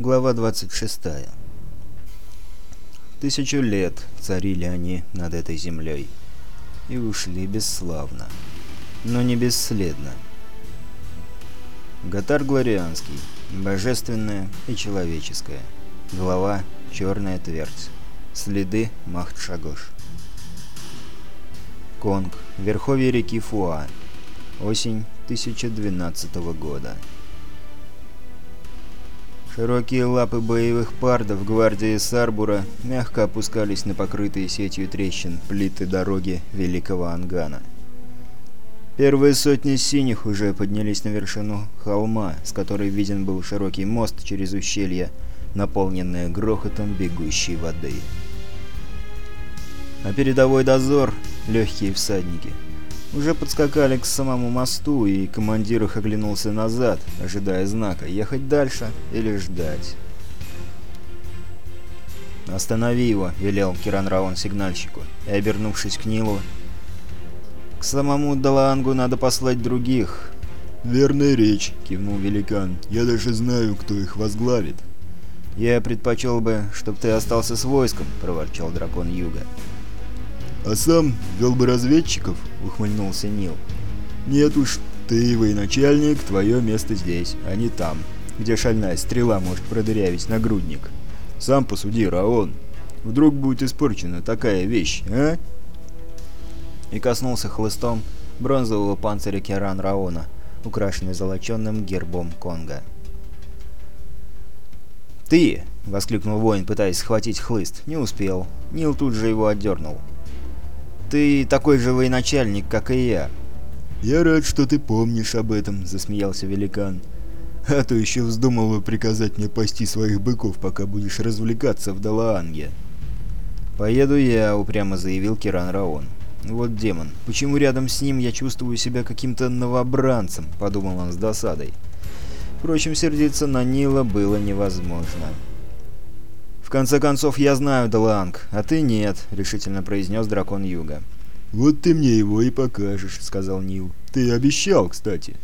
Глава 26. Тысячу лет царили они над этой землей и ушли бесславно, но не бесследно. Гатар Глорианский. Божественное и человеческое. Глава Черная твердь. Следы Махтшагош. Конг. Верховье реки Фуа. Осень 1012 года. Широкие лапы боевых пардов гвардии Сарбура мягко опускались на покрытые сетью трещин плиты дороги Великого Ангана. Первые сотни синих уже поднялись на вершину холма, с которой виден был широкий мост через ущелье, наполненное грохотом бегущей воды. А передовой дозор, легкие всадники, уже подскакали к самому мосту, и командир их оглянулся назад, ожидая знака, ехать дальше или ждать. «Останови его», — велел Киран Раон сигнальщику, и, обернувшись к Нилу, «К самому Далаангу надо послать других». «Верная речь», — кивнул великан. «Я даже знаю, кто их возглавит». «Я предпочел бы, чтобы ты остался с войском», — проворчал дракон Юга. «А сам вел бы разведчиков?» — ухмыльнулся Нил. «Нет уж, ты военачальник, твое место здесь, а не там, где шальная стрела может продырявить нагрудник. Сам посуди, Раон. Вдруг будет испорчена такая вещь, а?» И коснулся хлыстом бронзового панциря Керан Раона, украшенный золоченным гербом Конга. «Ты!» — воскликнул воин, пытаясь схватить хлыст. Не успел. Нил тут же его отдернул. Ты такой же военачальник, как и я». «Я рад, что ты помнишь об этом», — засмеялся великан. «А то еще вздумал приказать мне пасти своих быков, пока будешь развлекаться в Далаанге». «Поеду я», — упрямо заявил Киран Раон. «Вот демон. Почему рядом с ним я чувствую себя каким-то новобранцем?» — подумал он с досадой. Впрочем, сердиться на Нила было невозможно. «В конце концов, я знаю Даланг, а ты нет», — решительно произнес дракон Юга. «Вот ты мне его и покажешь», — сказал Нил. «Ты обещал, кстати».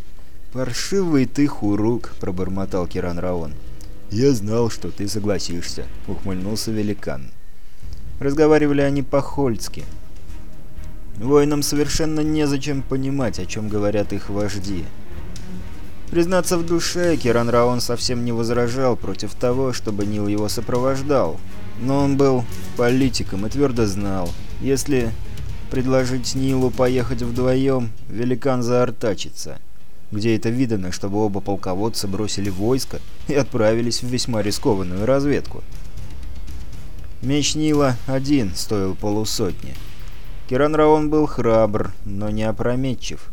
«Паршивый ты хурук», — пробормотал Киран Раон. «Я знал, что ты согласишься», — ухмыльнулся великан. Разговаривали они по-хольски. Воинам совершенно незачем понимать, о чем говорят их вожди. Признаться в душе, Киран Раон совсем не возражал против того, чтобы Нил его сопровождал. Но он был политиком и твердо знал, если предложить Нилу поехать вдвоем, великан заортачится. Где это видано, чтобы оба полководца бросили войско и отправились в весьма рискованную разведку? Меч Нила один стоил полусотни. Киран Раон был храбр, но не опрометчив.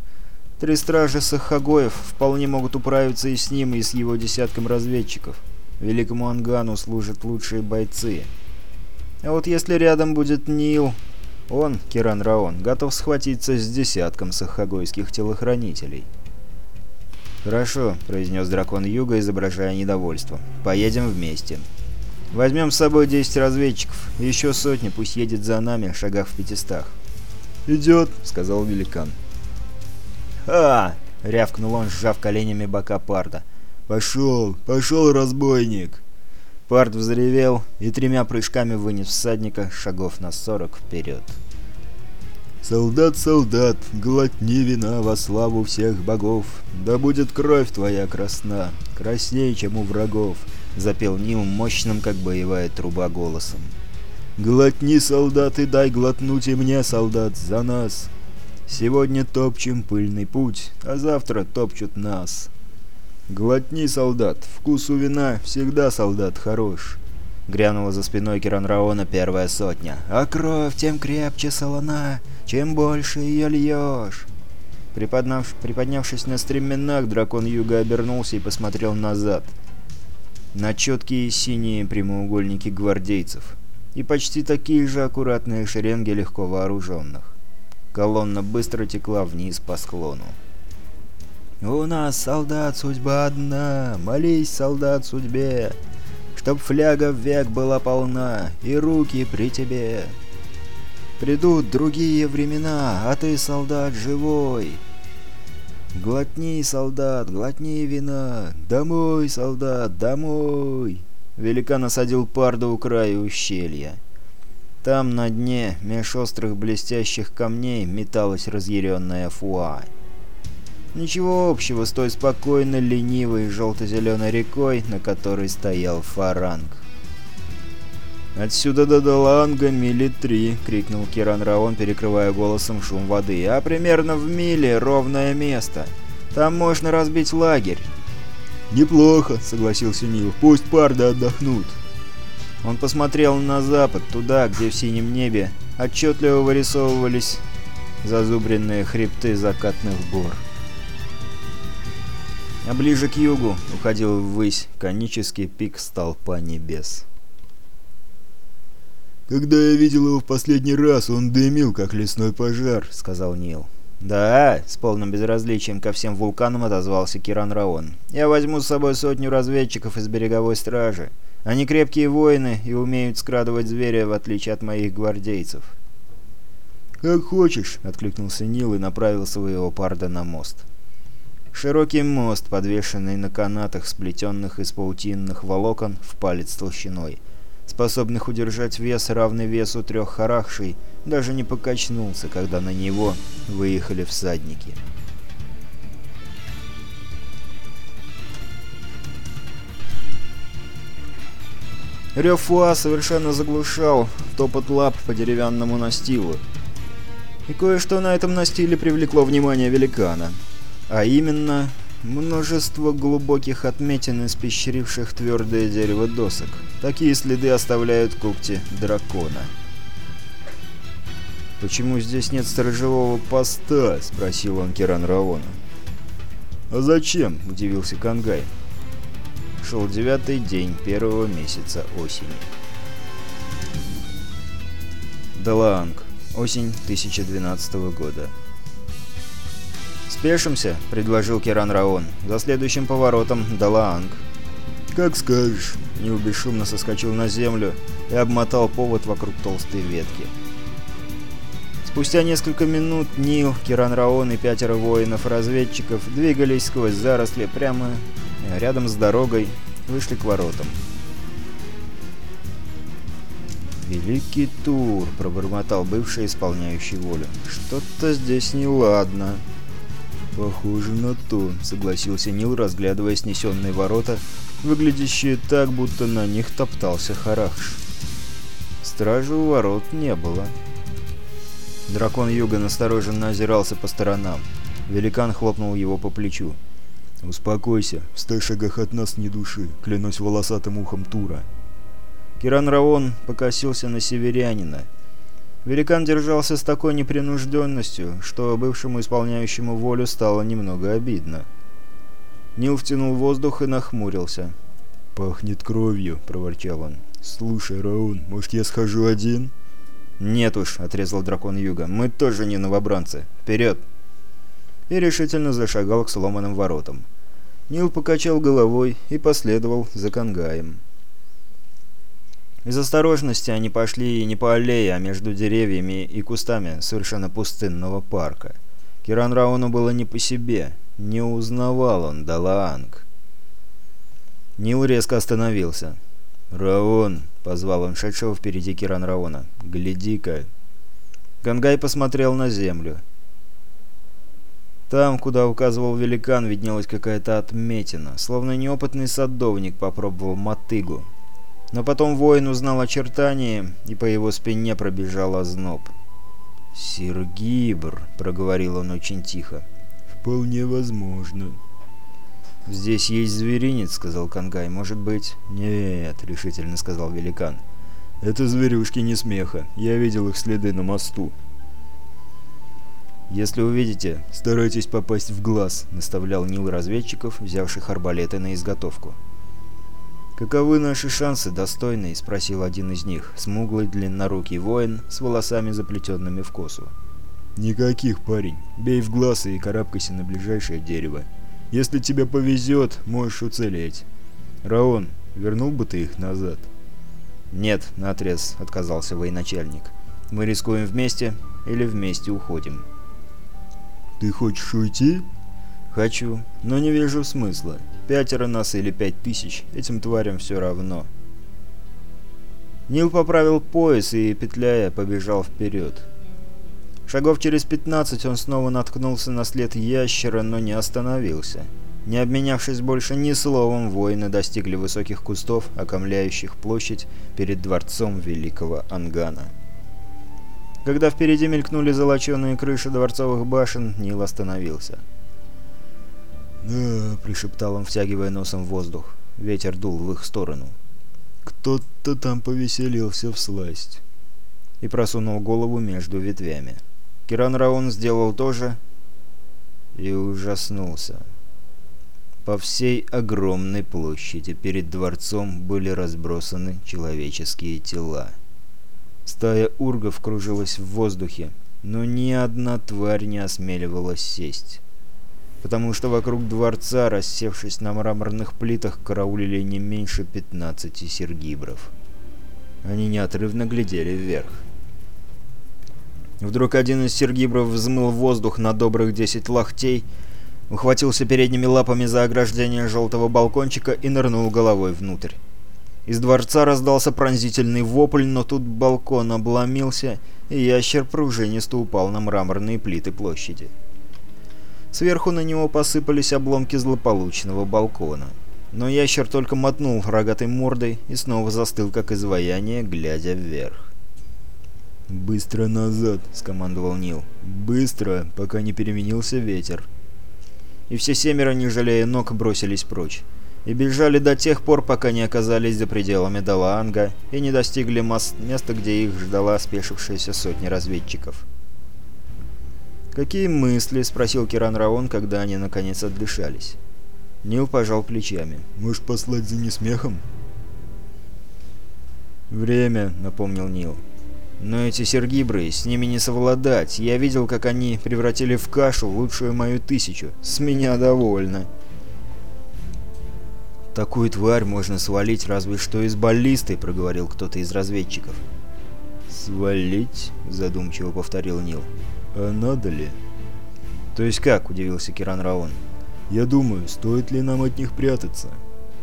Три стражи Сахагоев вполне могут управиться и с ним, и с его десятком разведчиков. Великому Ангану служат лучшие бойцы. А вот если рядом будет Нил, он, Киран Раон, готов схватиться с десятком сахагойских телохранителей. «Хорошо», — произнес дракон Юга, изображая недовольство. «Поедем вместе. Возьмем с собой 10 разведчиков, еще сотни, пусть едет за нами, шагах в пятистах». «Идет», — сказал великан. «Ха!» — рявкнул он, сжав коленями бока Парда. «Пошел! Пошел, разбойник!» Пард взревел и тремя прыжками вынес всадника шагов на сорок вперед. «Солдат, солдат, глотни вина во славу всех богов, да будет кровь твоя красна, краснее, чем у врагов», — запел Нил мощным, как боевая труба, голосом. «Глотни, солдат, и дай глотнуть и мне, солдат, за нас, Сегодня топчем пыльный путь, а завтра топчут нас. Глотни, солдат, вкус у вина всегда солдат хорош. Грянула за спиной Киранраона первая сотня. «А кровь тем крепче солона, чем больше ее льешь!» Приподнав... Приподнявшись на стременах, дракон Юга обернулся и посмотрел назад. На четкие синие прямоугольники гвардейцев. И почти такие же аккуратные шеренги легко вооруженных. Колонна быстро текла вниз по склону. «У нас, солдат, судьба одна, молись, солдат, судьбе, чтоб фляга в век была полна и руки при тебе. Придут другие времена, а ты, солдат, живой. Глотни, солдат, глотни вина, домой, солдат, домой!» великан осадил парда у края ущелья. Там на дне, меж острых блестящих камней, металась разъяренная фуа. Ничего общего с той спокойной, ленивой, желто-зеленой рекой, на которой стоял фаранг. «Отсюда до Даланга мили три!» — крикнул Киран Раон, перекрывая голосом шум воды. «А примерно в миле ровное место. Там можно разбить лагерь». «Неплохо», — согласился Нил. «Пусть парды отдохнут». Он посмотрел на запад, туда, где в синем небе отчетливо вырисовывались зазубренные хребты закатных гор. А ближе к югу уходил ввысь конический пик столпа небес. «Когда я видел его в последний раз, он дымил, как лесной пожар», — сказал Нил. «Да», — с полным безразличием ко всем вулканам отозвался Киран Раон. «Я возьму с собой сотню разведчиков из береговой стражи. Они крепкие воины и умеют скрадывать зверя, в отличие от моих гвардейцев». «Как хочешь», — откликнулся Нил и направил своего парда на мост. Широкий мост, подвешенный на канатах, сплетенных из паутинных волокон в палец толщиной, способных удержать вес, равный весу трех харахшей, даже не покачнулся, когда на него выехали всадники. Рев совершенно заглушал топот лап по деревянному настилу. И кое-что на этом настиле привлекло внимание великана — а именно, множество глубоких отметин, испещривших твердое дерево досок. Такие следы оставляют когти дракона. «Почему здесь нет сторожевого поста?» — спросил он Киран Раона. «А зачем?» — удивился Кангай. Шел девятый день первого месяца осени. Далаанг. Осень 2012 года. «Спешимся», — предложил Киран Раон. «За следующим поворотом Далаанг». «Как скажешь». Нил соскочил на землю и обмотал повод вокруг толстой ветки. Спустя несколько минут Нил, Киран Раон и пятеро воинов-разведчиков двигались сквозь заросли прямо рядом с дорогой, вышли к воротам. «Великий тур!» — пробормотал бывший исполняющий волю. «Что-то здесь неладно». «Похоже на то», — согласился Нил, разглядывая снесенные ворота, выглядящие так, будто на них топтался Харахш. Стражи у ворот не было. Дракон Юга настороженно озирался по сторонам. Великан хлопнул его по плечу. «Успокойся, в ста шагах от нас ни души, клянусь волосатым ухом Тура». Киран Раон покосился на северянина — Великан держался с такой непринужденностью, что бывшему исполняющему волю стало немного обидно. Нил втянул воздух и нахмурился. «Пахнет кровью», — проворчал он. «Слушай, Раун, может, я схожу один?» «Нет уж», — отрезал дракон Юга, — «мы тоже не новобранцы. Вперед!» И решительно зашагал к сломанным воротам. Нил покачал головой и последовал за Кангаем. Из осторожности они пошли не по аллее, а между деревьями и кустами совершенно пустынного парка. Киран Рауну было не по себе. Не узнавал он Далаанг. Нил резко остановился. «Раон!» — позвал он шедшего впереди Киран Раона. «Гляди-ка!» Гангай посмотрел на землю. Там, куда указывал великан, виднелась какая-то отметина, словно неопытный садовник попробовал мотыгу. Но потом воин узнал очертания, и по его спине пробежал озноб. «Сиргибр», — проговорил он очень тихо. «Вполне возможно». «Здесь есть зверинец», — сказал Кангай. «Может быть...» «Нет», — решительно сказал великан. «Это зверюшки не смеха. Я видел их следы на мосту». «Если увидите, старайтесь попасть в глаз», — наставлял Нил разведчиков, взявших арбалеты на изготовку. «Каковы наши шансы, достойный?» — спросил один из них, смуглый длиннорукий воин с волосами, заплетенными в косу. «Никаких, парень. Бей в глаз и карабкайся на ближайшее дерево. Если тебе повезет, можешь уцелеть. Раон, вернул бы ты их назад?» «Нет», — наотрез отказался военачальник. «Мы рискуем вместе или вместе уходим». «Ты хочешь уйти?» «Хочу, но не вижу смысла. Пятеро нас или пять тысяч, этим тварям все равно». Нил поправил пояс и, петляя, побежал вперед. Шагов через 15 он снова наткнулся на след ящера, но не остановился. Не обменявшись больше ни словом, воины достигли высоких кустов, окомляющих площадь перед дворцом великого Ангана. Когда впереди мелькнули золоченые крыши дворцовых башен, Нил остановился. «Да», — пришептал он, втягивая носом воздух. Ветер дул в их сторону. «Кто-то там повеселился в сласть». И просунул голову между ветвями. Киран Раун сделал то же и ужаснулся. По всей огромной площади перед дворцом были разбросаны человеческие тела. Стая ургов кружилась в воздухе, но ни одна тварь не осмеливалась сесть. Потому что вокруг дворца, рассевшись на мраморных плитах, караулили не меньше 15 сергибров. Они неотрывно глядели вверх. Вдруг один из сергибров взмыл воздух на добрых 10 лохтей, ухватился передними лапами за ограждение желтого балкончика и нырнул головой внутрь. Из дворца раздался пронзительный вопль, но тут балкон обломился, и ящер пружинисто упал на мраморные плиты площади. Сверху на него посыпались обломки злополучного балкона. Но ящер только мотнул рогатой мордой и снова застыл, как изваяние, глядя вверх. «Быстро назад!» — скомандовал Нил. «Быстро, пока не переменился ветер!» И все семеро, не жалея ног, бросились прочь и бежали до тех пор, пока не оказались за пределами Далаанга и не достигли места, где их ждала спешившаяся сотня разведчиков. «Какие мысли?» — спросил Киран Раон, когда они наконец отдышались. Нил пожал плечами. «Можешь послать за несмехом?» «Время», — напомнил Нил. «Но эти сергибры, с ними не совладать. Я видел, как они превратили в кашу лучшую мою тысячу. С меня довольно». «Такую тварь можно свалить разве что из баллисты», — проговорил кто-то из разведчиков. «Свалить?» — задумчиво повторил Нил. «А надо ли?» «То есть как?» — удивился Киран Раон. «Я думаю, стоит ли нам от них прятаться?»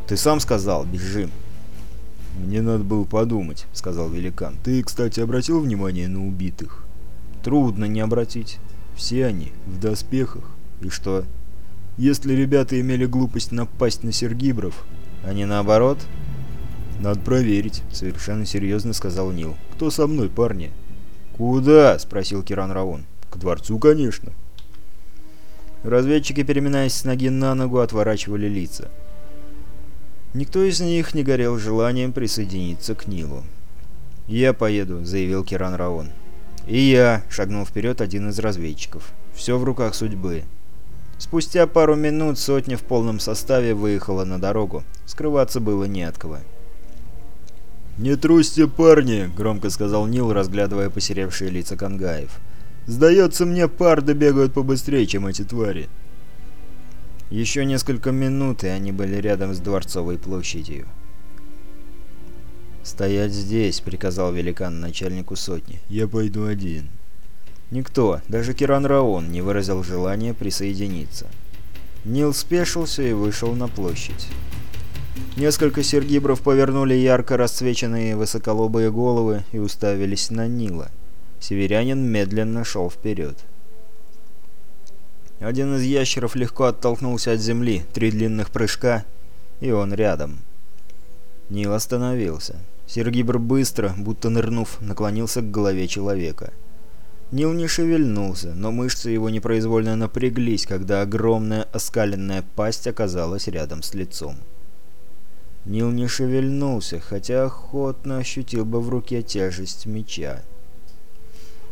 «Ты сам сказал, бежим». «Мне надо было подумать», — сказал великан. «Ты, кстати, обратил внимание на убитых?» «Трудно не обратить. Все они в доспехах. И что?» Если ребята имели глупость напасть на Сергибров, а не наоборот? Надо проверить, совершенно серьезно сказал Нил. Кто со мной, парни? Куда? спросил Киран Раун. К дворцу, конечно. Разведчики, переминаясь с ноги на ногу, отворачивали лица. Никто из них не горел желанием присоединиться к Нилу. «Я поеду», — заявил Киран Раон. «И я», — шагнул вперед один из разведчиков. «Все в руках судьбы». Спустя пару минут сотня в полном составе выехала на дорогу. Скрываться было не от кого. «Не трусьте, парни!» — громко сказал Нил, разглядывая посеревшие лица кангаев. «Сдается мне, парды бегают побыстрее, чем эти твари». Еще несколько минут, и они были рядом с Дворцовой площадью. «Стоять здесь», — приказал великан начальнику сотни. «Я пойду один». Никто, даже Киран Раон, не выразил желания присоединиться. Нил спешился и вышел на площадь. Несколько сергибров повернули ярко расцвеченные высоколобые головы и уставились на Нила. Северянин медленно шел вперед. Один из ящеров легко оттолкнулся от земли, три длинных прыжка, и он рядом. Нил остановился. Сергибр быстро, будто нырнув, наклонился к голове человека. Нил не шевельнулся, но мышцы его непроизвольно напряглись, когда огромная оскаленная пасть оказалась рядом с лицом. Нил не шевельнулся, хотя охотно ощутил бы в руке тяжесть меча.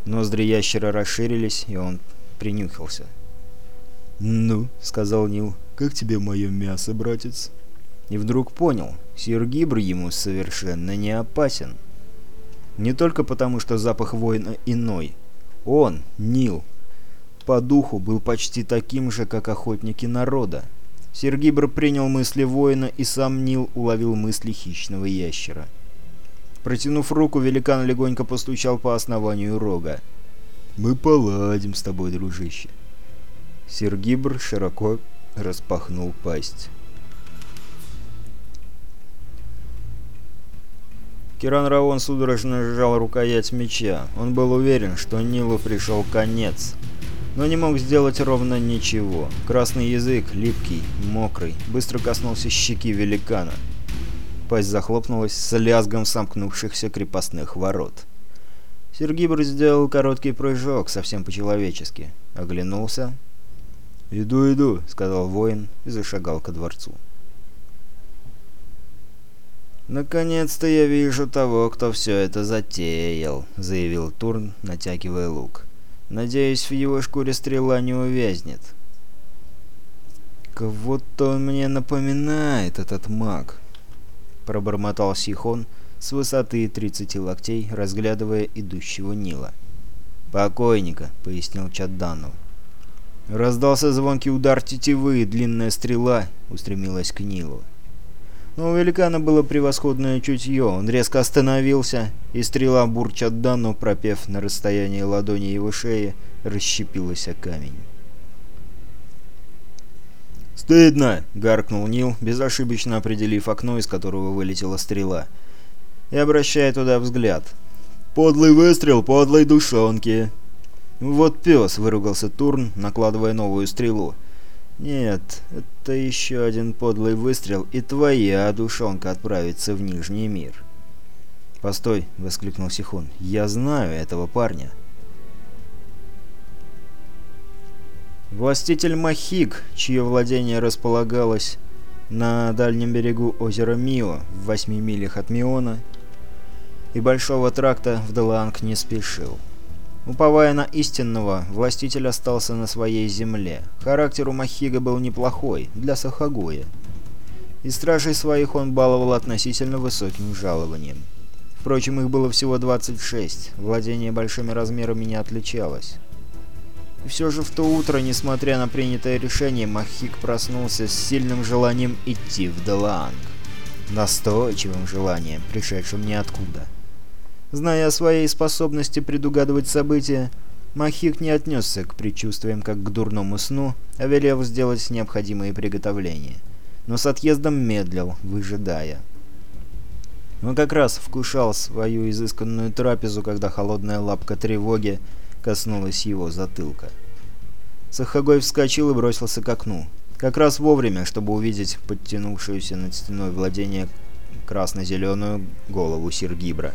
Ноздри ящера расширились, и он принюхался. «Ну», — сказал Нил, — «как тебе мое мясо, братец?» И вдруг понял, Сир Гибр ему совершенно не опасен. Не только потому, что запах воина иной — он, Нил, по духу был почти таким же, как охотники народа. Сергибр принял мысли воина, и сам Нил уловил мысли хищного ящера. Протянув руку, великан легонько постучал по основанию рога. «Мы поладим с тобой, дружище». Сергибр широко распахнул пасть. Киран Раон судорожно сжал рукоять меча. Он был уверен, что Нилу пришел конец. Но не мог сделать ровно ничего. Красный язык, липкий, мокрый, быстро коснулся щеки великана. Пасть захлопнулась с лязгом сомкнувшихся крепостных ворот. Сергибр сделал короткий прыжок, совсем по-человечески. Оглянулся. «Иду, иду», — сказал воин и зашагал ко дворцу. «Наконец-то я вижу того, кто все это затеял», — заявил Турн, натягивая лук. «Надеюсь, в его шкуре стрела не увязнет». «Кого-то он мне напоминает, этот маг», — пробормотал Сихон с высоты 30 локтей, разглядывая идущего Нила. «Покойника», — пояснил Чадданов. Раздался звонкий удар тетивы, и длинная стрела устремилась к Нилу. Но у великана было превосходное чутье. Он резко остановился, и стрела Бурчаддану, пропев на расстоянии ладони его шеи, расщепилась о камень. «Стыдно!» — гаркнул Нил, безошибочно определив окно, из которого вылетела стрела, и обращая туда взгляд. «Подлый выстрел подлой душонки!» «Вот пес!» — выругался Турн, накладывая новую стрелу. «Нет, это еще один подлый выстрел, и твоя душонка отправится в Нижний мир». «Постой!» — воскликнул Сихон. «Я знаю этого парня». Властитель Махик, чье владение располагалось на дальнем берегу озера Мио, в восьми милях от Миона, и Большого тракта в Деланг не спешил. Уповая на истинного, властитель остался на своей земле. Характер у Махига был неплохой, для Сахагоя. И стражей своих он баловал относительно высоким жалованием. Впрочем, их было всего 26, владение большими размерами не отличалось. И все же в то утро, несмотря на принятое решение, Махик проснулся с сильным желанием идти в Далаанг. Настойчивым желанием, пришедшим ниоткуда. Зная о своей способности предугадывать события, Махик не отнесся к предчувствиям как к дурному сну, а велел сделать необходимые приготовления. Но с отъездом медлил, выжидая. Он как раз вкушал свою изысканную трапезу, когда холодная лапка тревоги коснулась его затылка. Сахагой вскочил и бросился к окну. Как раз вовремя, чтобы увидеть подтянувшуюся над стеной владения красно-зеленую голову Сергибра.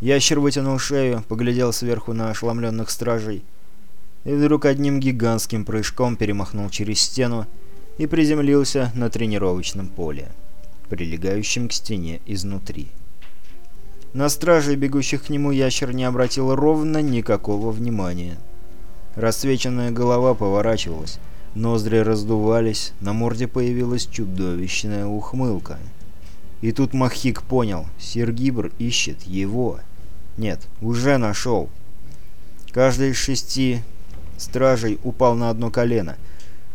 Ящер вытянул шею, поглядел сверху на ошеломленных стражей и вдруг одним гигантским прыжком перемахнул через стену и приземлился на тренировочном поле, прилегающем к стене изнутри. На стражей, бегущих к нему, ящер не обратил ровно никакого внимания. Рассвеченная голова поворачивалась, ноздри раздувались, на морде появилась чудовищная ухмылка. И тут Махик понял, Сергибр ищет его. Нет, уже нашел. Каждый из шести стражей упал на одно колено.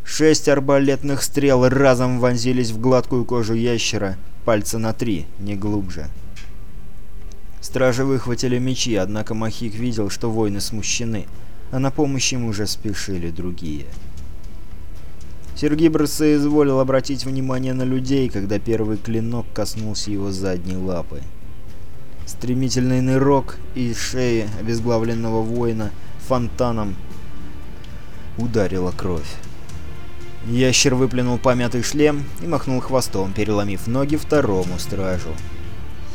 Шесть арбалетных стрел разом вонзились в гладкую кожу ящера, пальца на три, не глубже. Стражи выхватили мечи, однако Махик видел, что воины смущены, а на помощь им уже спешили другие. Сергибр соизволил обратить внимание на людей, когда первый клинок коснулся его задней лапы. Стремительный нырок из шеи обезглавленного воина фонтаном ударила кровь. Ящер выплюнул помятый шлем и махнул хвостом, переломив ноги второму стражу.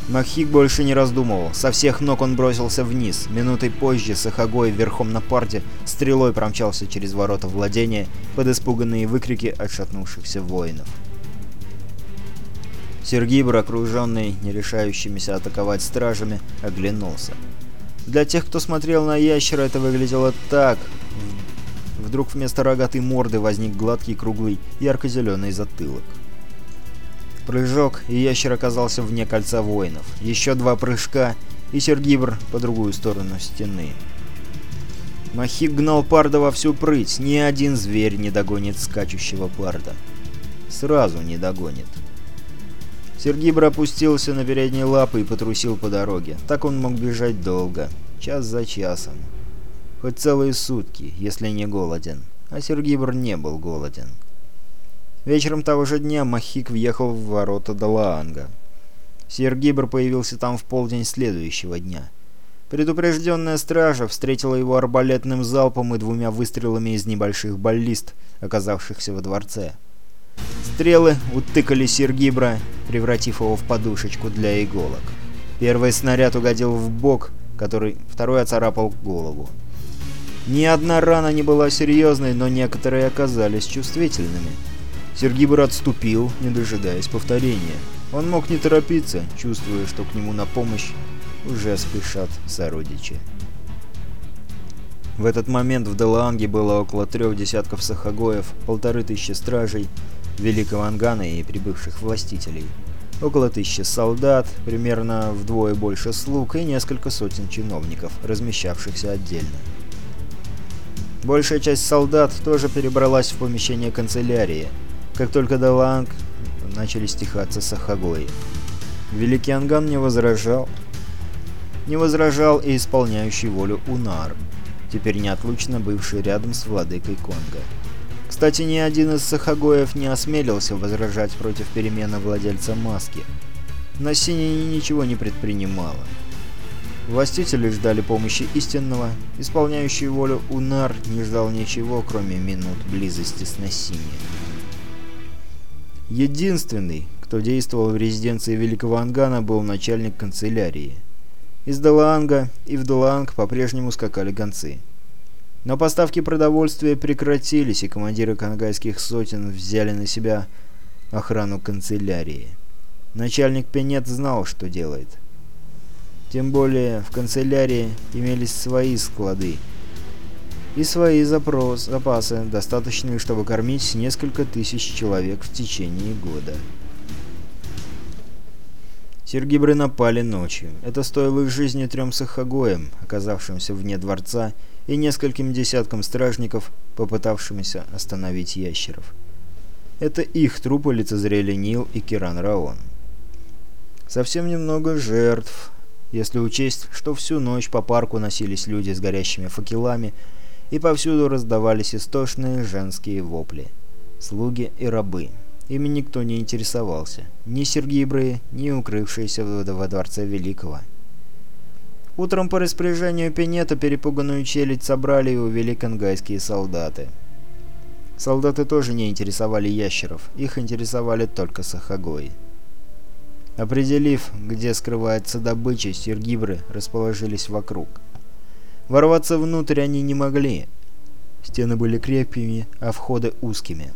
Махик больше не раздумывал. Со всех ног он бросился вниз. Минутой позже Сахагой верхом на парте стрелой промчался через ворота владения под испуганные выкрики отшатнувшихся воинов. Сергибр, окруженный не решающимися атаковать стражами, оглянулся. Для тех, кто смотрел на ящера, это выглядело так. Вдруг вместо рогатой морды возник гладкий, круглый, ярко-зеленый затылок. Прыжок, и ящер оказался вне кольца воинов. Еще два прыжка, и Сергибр по другую сторону стены. Махик гнал парда во всю прыть, ни один зверь не догонит скачущего парда. Сразу не догонит. Сергибр опустился на передние лапы и потрусил по дороге. Так он мог бежать долго, час за часом. Хоть целые сутки, если не голоден. А Сергибр не был голоден. Вечером того же дня Махик въехал в ворота Далаанга. Сергибр появился там в полдень следующего дня. Предупрежденная стража встретила его арбалетным залпом и двумя выстрелами из небольших баллист, оказавшихся во дворце. Стрелы утыкали Сергибра, превратив его в подушечку для иголок. Первый снаряд угодил в бок, который второй оцарапал голову. Ни одна рана не была серьезной, но некоторые оказались чувствительными. Сергибр отступил, не дожидаясь повторения. Он мог не торопиться, чувствуя, что к нему на помощь уже спешат сородичи. В этот момент в Делаанге было около трех десятков сахагоев, полторы тысячи стражей, великого Ангана и прибывших властителей, около тысячи солдат, примерно вдвое больше слуг и несколько сотен чиновников, размещавшихся отдельно. Большая часть солдат тоже перебралась в помещение канцелярии, как только Даланг начали стихаться сахагои. Великий Анган не возражал, не возражал и исполняющий волю Унар, теперь неотлучно бывший рядом с владыкой Конга. Кстати, ни один из сахагоев не осмелился возражать против перемены владельца маски. Но Синий ничего не предпринимала. Властители ждали помощи истинного, исполняющий волю Унар не ждал ничего, кроме минут близости с Насини. Единственный, кто действовал в резиденции Великого Ангана, был начальник канцелярии. Из Далаанга и в Далаанг по-прежнему скакали гонцы. Но поставки продовольствия прекратились, и командиры кангайских сотен взяли на себя охрану канцелярии. Начальник Пенет знал, что делает. Тем более в канцелярии имелись свои склады и свои запрос, запасы, достаточные, чтобы кормить несколько тысяч человек в течение года. Сергибры напали ночью. Это стоило их жизни трем сахагоям, оказавшимся вне дворца, и нескольким десяткам стражников, попытавшимся остановить ящеров. Это их трупы лицезрели Нил и Киран Раон. Совсем немного жертв, если учесть, что всю ночь по парку носились люди с горящими факелами, и повсюду раздавались истошные женские вопли. Слуги и рабы. Ими никто не интересовался. Ни Сергибры, ни укрывшиеся во дворце Великого. Утром по распоряжению Пенета перепуганную челядь собрали и увели конгайские солдаты. Солдаты тоже не интересовали ящеров, их интересовали только сахагои. Определив, где скрывается добыча, сергибры расположились вокруг. Ворваться внутрь они не могли. Стены были крепкими, а входы узкими.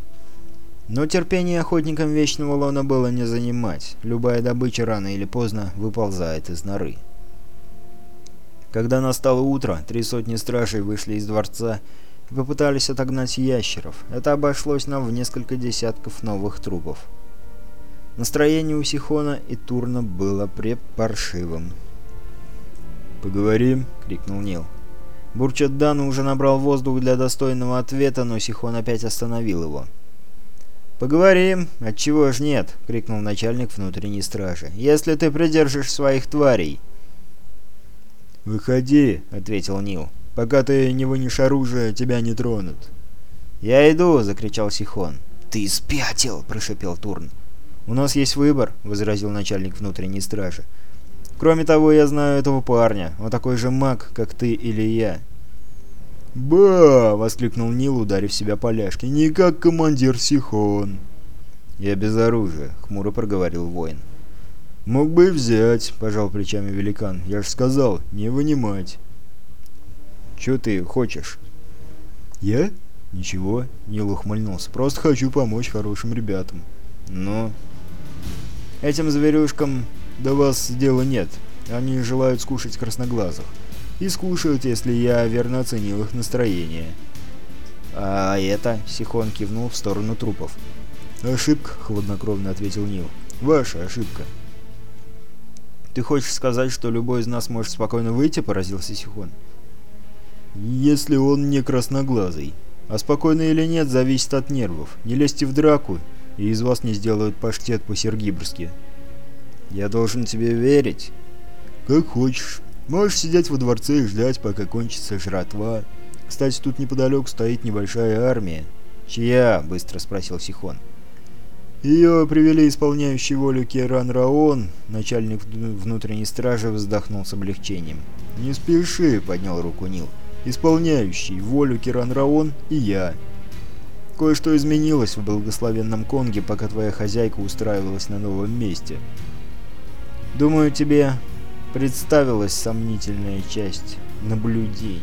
Но терпение охотникам Вечного Лона было не занимать. Любая добыча рано или поздно выползает из норы. Когда настало утро, три сотни стражей вышли из дворца и попытались отогнать ящеров. Это обошлось нам в несколько десятков новых трупов. Настроение у Сихона и Турна было препаршивым. «Поговорим?» — крикнул Нил. Бурчат Дану уже набрал воздух для достойного ответа, но Сихон опять остановил его. «Поговорим. Отчего ж нет?» — крикнул начальник внутренней стражи. «Если ты придержишь своих тварей». «Выходи», — ответил Нил. «Пока ты не вынешь оружие, тебя не тронут». «Я иду!» — закричал Сихон. «Ты спятил!» — прошепел Турн. «У нас есть выбор», — возразил начальник внутренней стражи. «Кроме того, я знаю этого парня. Он такой же маг, как ты или я. «Ба!» — воскликнул Нил, ударив себя по ляжке. «Не как командир Сихон!» «Я без оружия», — хмуро проговорил воин. «Мог бы и взять», — пожал плечами великан. «Я ж сказал, не вынимать». «Чё ты хочешь?» «Я? Ничего», — Нил ухмыльнулся. «Просто хочу помочь хорошим ребятам». «Ну?» «Этим зверюшкам до вас дела нет. Они желают скушать красноглазых и скушают, если я верно оценил их настроение. «А это?» — Сихон кивнул в сторону трупов. «Ошибка», — хладнокровно ответил Нил. «Ваша ошибка». «Ты хочешь сказать, что любой из нас может спокойно выйти?» — поразился Сихон. «Если он не красноглазый. А спокойно или нет, зависит от нервов. Не лезьте в драку, и из вас не сделают паштет по-сергибрски». «Я должен тебе верить?» «Как хочешь». Можешь сидеть во дворце и ждать, пока кончится жратва. Кстати, тут неподалеку стоит небольшая армия. «Чья?» — быстро спросил Сихон. Ее привели исполняющий волю Керан Раон, начальник внутренней стражи вздохнул с облегчением. «Не спеши», — поднял руку Нил. «Исполняющий волю Керан Раон и я. Кое-что изменилось в благословенном Конге, пока твоя хозяйка устраивалась на новом месте. Думаю, тебе представилась сомнительная часть наблюдений.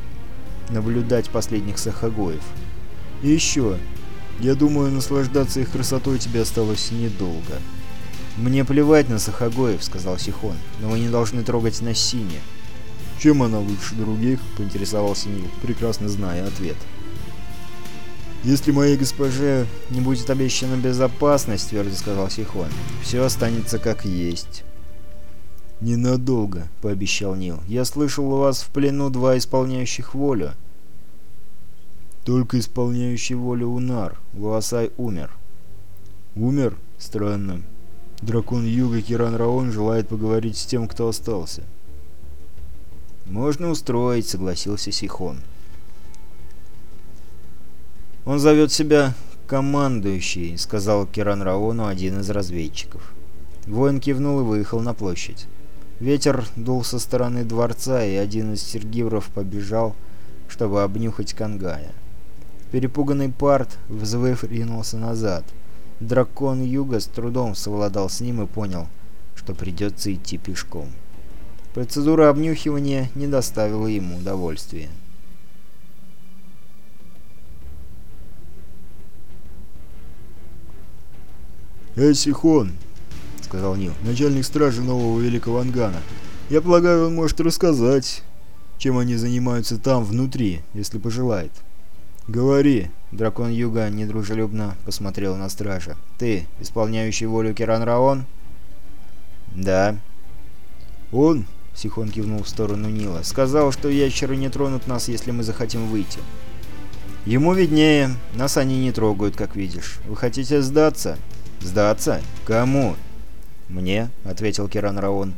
Наблюдать последних сахагоев. И еще, я думаю, наслаждаться их красотой тебе осталось недолго. «Мне плевать на Сахагоев», — сказал Сихон, — «но вы не должны трогать Нассини». «Чем она лучше других?» — поинтересовался Нил, прекрасно зная ответ. «Если моей госпоже не будет обещана безопасность», — твердо сказал Сихон, — «все останется как есть». «Ненадолго», — пообещал Нил. «Я слышал, у вас в плену два исполняющих волю». Только исполняющий волю Унар. Луасай умер. Умер? Странно. Дракон Юга Киран Раон желает поговорить с тем, кто остался. «Можно устроить», — согласился Сихон. «Он зовет себя командующий», — сказал Киран Раону один из разведчиков. Воин кивнул и выехал на площадь. Ветер дул со стороны дворца, и один из сергивров побежал, чтобы обнюхать Кангая. Перепуганный Парт, взвыв, ринулся назад. Дракон Юга с трудом совладал с ним и понял, что придется идти пешком. Процедура обнюхивания не доставила ему удовольствия. «Эй, Сихон!» — сказал Нил, начальник стражи нового Великого Ангана. «Я полагаю, он может рассказать, чем они занимаются там, внутри, если пожелает». «Говори!» — дракон Юга недружелюбно посмотрел на стража. «Ты, исполняющий волю Киран Раон?» «Да». «Он?» — Сихон кивнул в сторону Нила. «Сказал, что ящеры не тронут нас, если мы захотим выйти». «Ему виднее. Нас они не трогают, как видишь. Вы хотите сдаться?» «Сдаться? Кому?» «Мне», — ответил Киран Раон.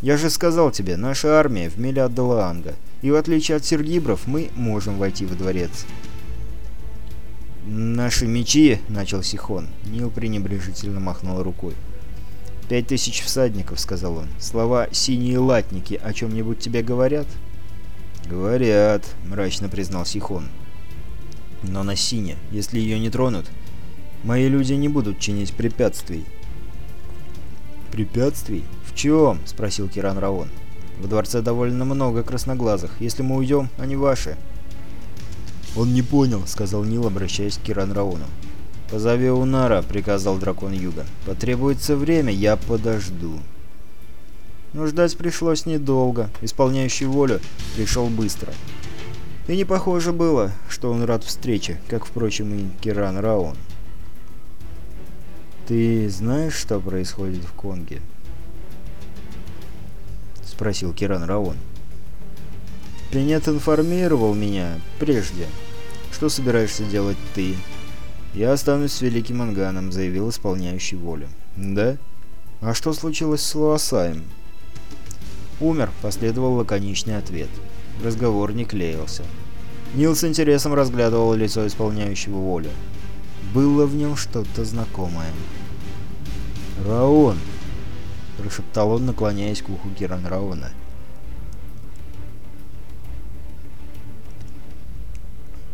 «Я же сказал тебе, наша армия в миле от Далаанга, и в отличие от Сергибров мы можем войти во дворец». «Наши мечи!» — начал Сихон. Нил пренебрежительно махнул рукой. «Пять тысяч всадников», — сказал он. «Слова «синие латники» о чем-нибудь тебе говорят?» «Говорят», — мрачно признал Сихон. «Но на сине, если ее не тронут, мои люди не будут чинить препятствий». «Препятствий? В чем?» — спросил Киран Раон. «В дворце довольно много красноглазых. Если мы уйдем, они ваши». «Он не понял», — сказал Нил, обращаясь к Киран Рауну. «Позови Унара», — приказал дракон Юга. «Потребуется время, я подожду». Но ждать пришлось недолго. Исполняющий волю пришел быстро. И не похоже было, что он рад встрече, как, впрочем, и Киран Раун. «Ты знаешь, что происходит в Конге?» — спросил Киран Раон. «Пенет информировал меня прежде. Что собираешься делать ты?» «Я останусь с Великим Анганом», — заявил исполняющий волю. «Да? А что случилось с Луасаем?» «Умер», — последовал лаконичный ответ. Разговор не клеился. Нил с интересом разглядывал лицо исполняющего волю. Было в нем что-то знакомое. «Раон!» — прошептал он, наклоняясь к уху Киран Раона.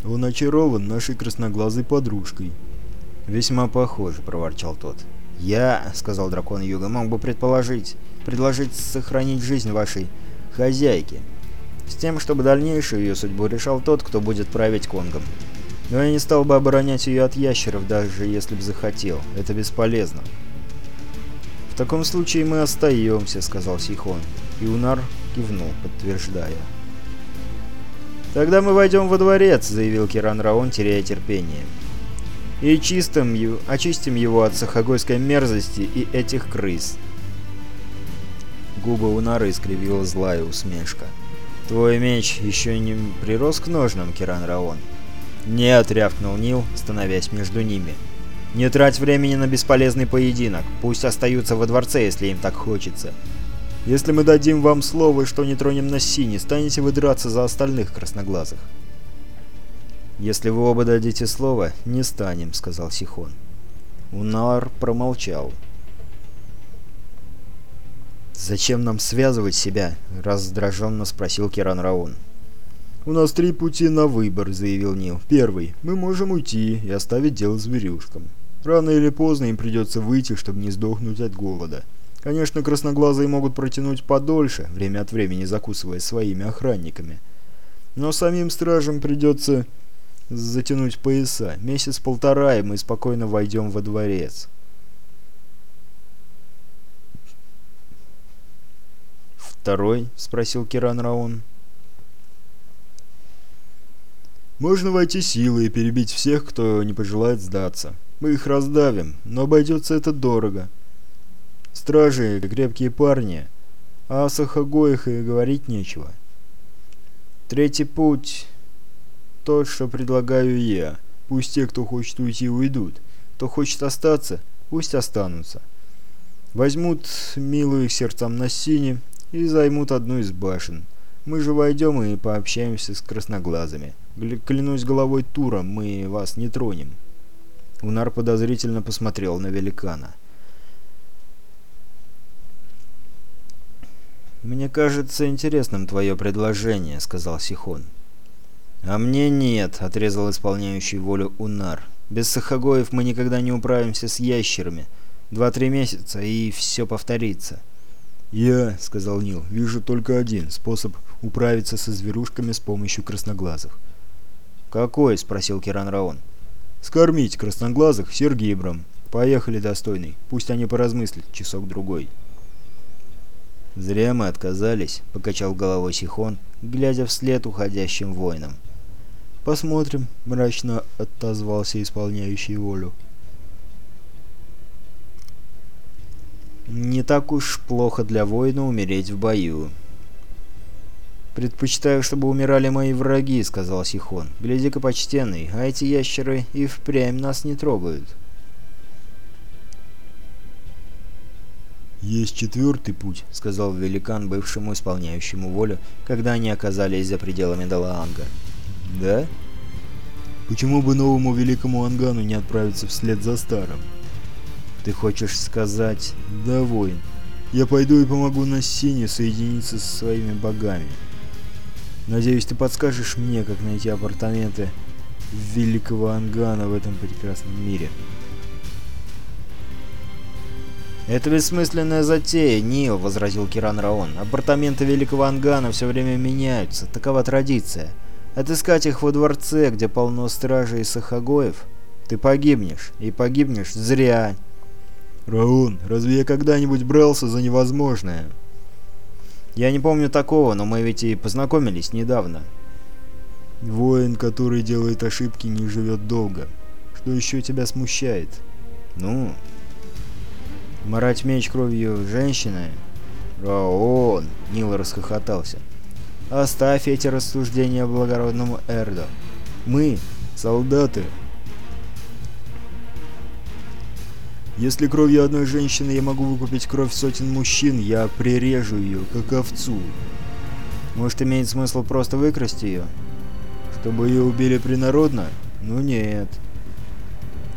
Он очарован нашей красноглазой подружкой». «Весьма похоже», — проворчал тот. «Я, — сказал дракон Юга, — мог бы предположить, предложить сохранить жизнь вашей хозяйки, с тем, чтобы дальнейшую ее судьбу решал тот, кто будет править Конгом. Но я не стал бы оборонять ее от ящеров, даже если бы захотел. Это бесполезно». «В таком случае мы остаемся», — сказал Сихон. И Унар кивнул, подтверждая. «Тогда мы войдем во дворец», — заявил Киран Раон, теряя терпение. «И чистым, очистим его от сахагойской мерзости и этих крыс». Губы Унара искривила злая усмешка. «Твой меч еще не прирос к ножнам, Киран Раон?» «Нет», — рявкнул Нил, становясь между ними. «Не трать времени на бесполезный поединок. Пусть остаются во дворце, если им так хочется. Если мы дадим вам слово, что не тронем на сине, станете вы драться за остальных красноглазых?» «Если вы оба дадите слово, не станем», — сказал Сихон. Унар промолчал. «Зачем нам связывать себя?» — раздраженно спросил Киран Раун. «У нас три пути на выбор», — заявил Нил. «Первый. Мы можем уйти и оставить дело зверюшкам. Рано или поздно им придется выйти, чтобы не сдохнуть от голода. Конечно, красноглазые могут протянуть подольше, время от времени закусывая своими охранниками. Но самим стражам придется затянуть пояса. Месяц-полтора, и мы спокойно войдем во дворец. «Второй?» — спросил Киран Раон. «Можно войти силой и перебить всех, кто не пожелает сдаться. Мы их раздавим, но обойдется это дорого. Стражи — крепкие парни, а о Сахагоях и говорить нечего. Третий путь — тот, что предлагаю я. Пусть те, кто хочет уйти, уйдут. Кто хочет остаться, пусть останутся. Возьмут милую их сердцам на сине и займут одну из башен. Мы же войдем и пообщаемся с красноглазыми. Клянусь головой Тура, мы вас не тронем». Унар подозрительно посмотрел на великана. «Мне кажется интересным твое предложение», — сказал Сихон. «А мне нет», — отрезал исполняющий волю Унар. «Без сахагоев мы никогда не управимся с ящерами. Два-три месяца, и все повторится». «Я», — сказал Нил, — «вижу только один способ управиться со зверушками с помощью красноглазых». «Какой?» — спросил Киран Раон. «Скормить красноглазых сергибром. Поехали, достойный. Пусть они поразмыслят часок-другой». «Зря мы отказались», — покачал головой Сихон, глядя вслед уходящим воинам. «Посмотрим», — мрачно отозвался исполняющий волю. «Не так уж плохо для воина умереть в бою». «Предпочитаю, чтобы умирали мои враги», — сказал Сихон. «Гляди-ка, почтенный, а эти ящеры и впрямь нас не трогают». «Есть четвертый путь», — сказал великан бывшему исполняющему волю, когда они оказались за пределами Далаанга. «Да?» «Почему бы новому великому Ангану не отправиться вслед за старым?» «Ты хочешь сказать...» «Да, воин. Я пойду и помогу Нассине соединиться со своими богами. Надеюсь, ты подскажешь мне, как найти апартаменты великого Ангана в этом прекрасном мире». «Это бессмысленная затея, Нил», — возразил Киран Раон. «Апартаменты Великого Ангана все время меняются, такова традиция. Отыскать их во дворце, где полно стражей и сахагоев, ты погибнешь, и погибнешь зря». «Раон, разве я когда-нибудь брался за невозможное?» «Я не помню такого, но мы ведь и познакомились недавно». «Воин, который делает ошибки, не живет долго. Что еще тебя смущает?» «Ну, Марать меч кровью женщины? Раон! Нил расхохотался. Оставь эти рассуждения благородному Эрдо. Мы — солдаты. Если кровью одной женщины я могу выкупить кровь сотен мужчин, я прирежу ее, как овцу. Может, имеет смысл просто выкрасть ее? Чтобы ее убили принародно? Ну нет.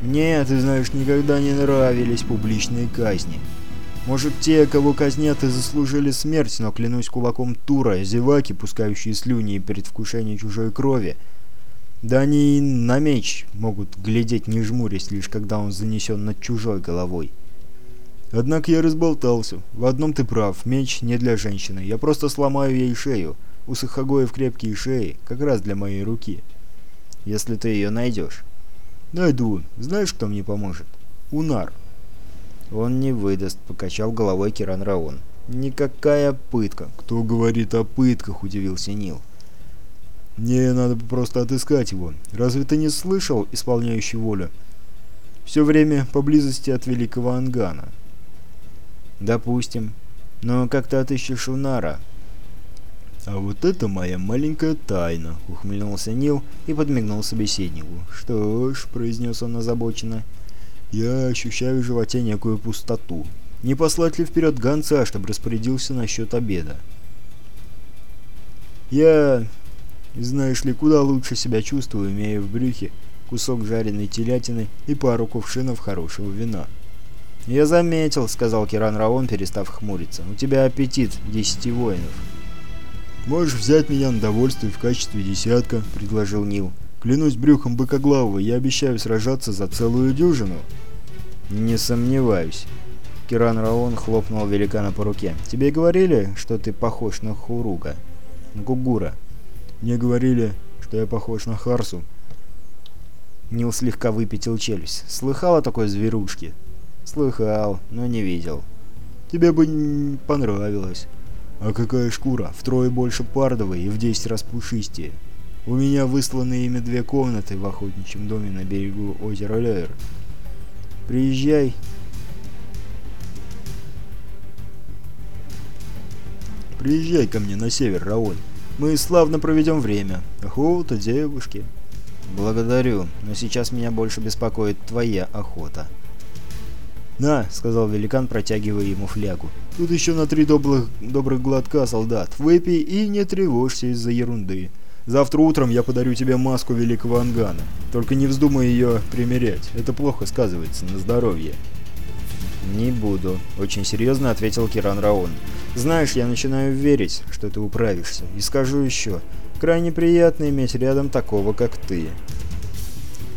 Нет, ты знаешь, никогда не нравились публичные казни. Может, те, кого казнят, и заслужили смерть, но клянусь кулаком Тура, зеваки, пускающие слюни и предвкушение чужой крови. Да они и на меч могут глядеть не жмурясь, лишь когда он занесен над чужой головой. Однако я разболтался. В одном ты прав, меч не для женщины. Я просто сломаю ей шею. У Сахагоев крепкие шеи, как раз для моей руки. Если ты ее найдешь. «Найду. Знаешь, кто мне поможет? Унар». «Он не выдаст», — покачал головой Киран Раон. «Никакая пытка». «Кто говорит о пытках?» — удивился Нил. «Мне надо просто отыскать его. Разве ты не слышал, исполняющий волю? Все время поблизости от Великого Ангана». «Допустим. Но как ты отыщешь Унара?» «А вот это моя маленькая тайна», — ухмыльнулся Нил и подмигнул собеседнику. «Что ж», — произнес он озабоченно, — «я ощущаю в животе некую пустоту. Не послать ли вперед гонца, чтобы распорядился насчет обеда?» «Я, знаешь ли, куда лучше себя чувствую, имея в брюхе кусок жареной телятины и пару кувшинов хорошего вина. «Я заметил», — сказал Киран Раон, перестав хмуриться. «У тебя аппетит десяти воинов». «Можешь взять меня на довольствие в качестве десятка», — предложил Нил. «Клянусь брюхом быкоглавого, я обещаю сражаться за целую дюжину». «Не сомневаюсь». Киран Раон хлопнул великана по руке. «Тебе говорили, что ты похож на Хуруга? Гугура?» «Мне говорили, что я похож на Харсу». Нил слегка выпятил челюсть. «Слыхал о такой зверушке?» «Слыхал, но не видел». «Тебе бы понравилось». «А какая шкура? Втрое больше пардовой и в десять раз пушистее. У меня высланы ими две комнаты в охотничьем доме на берегу озера Лейр. Приезжай Приезжай ко мне на север, Раоль. Мы славно проведем время. Охота, девушки. Благодарю, но сейчас меня больше беспокоит твоя охота. «На», — сказал великан, протягивая ему флягу. «Тут еще на три добрых, добрых глотка, солдат. Выпей и не тревожься из-за ерунды. Завтра утром я подарю тебе маску великого ангана. Только не вздумай ее примерять. Это плохо сказывается на здоровье». «Не буду», — очень серьезно ответил Киран Раон. «Знаешь, я начинаю верить, что ты управишься. И скажу еще, крайне приятно иметь рядом такого, как ты».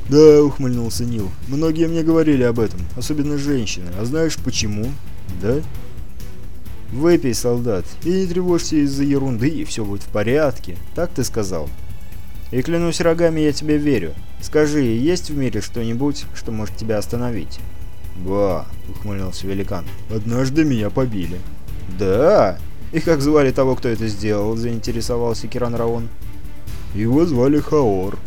«Да», — ухмыльнулся Нил. «Многие мне говорили об этом, особенно женщины. А знаешь почему?» «Да?» «Выпей, солдат, и не тревожься из-за ерунды, и все будет в порядке. Так ты сказал?» «И клянусь рогами, я тебе верю. Скажи, есть в мире что-нибудь, что может тебя остановить?» «Ба!» — ухмыльнулся великан. «Однажды меня побили». «Да? И как звали того, кто это сделал?» — заинтересовался Киран Раон. «Его звали Хаор»,